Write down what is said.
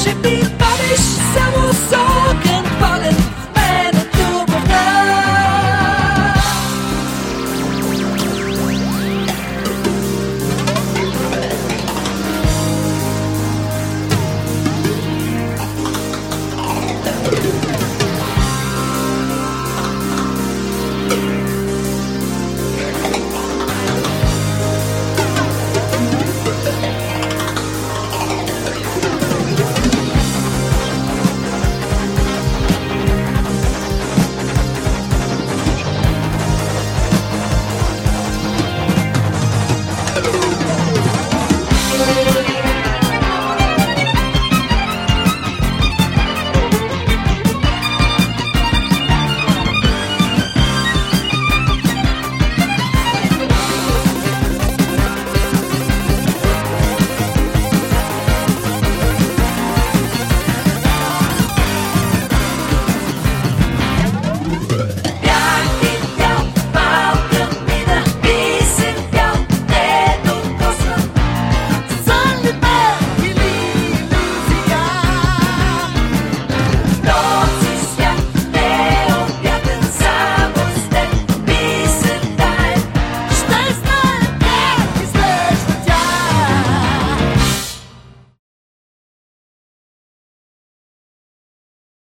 Hoje pintada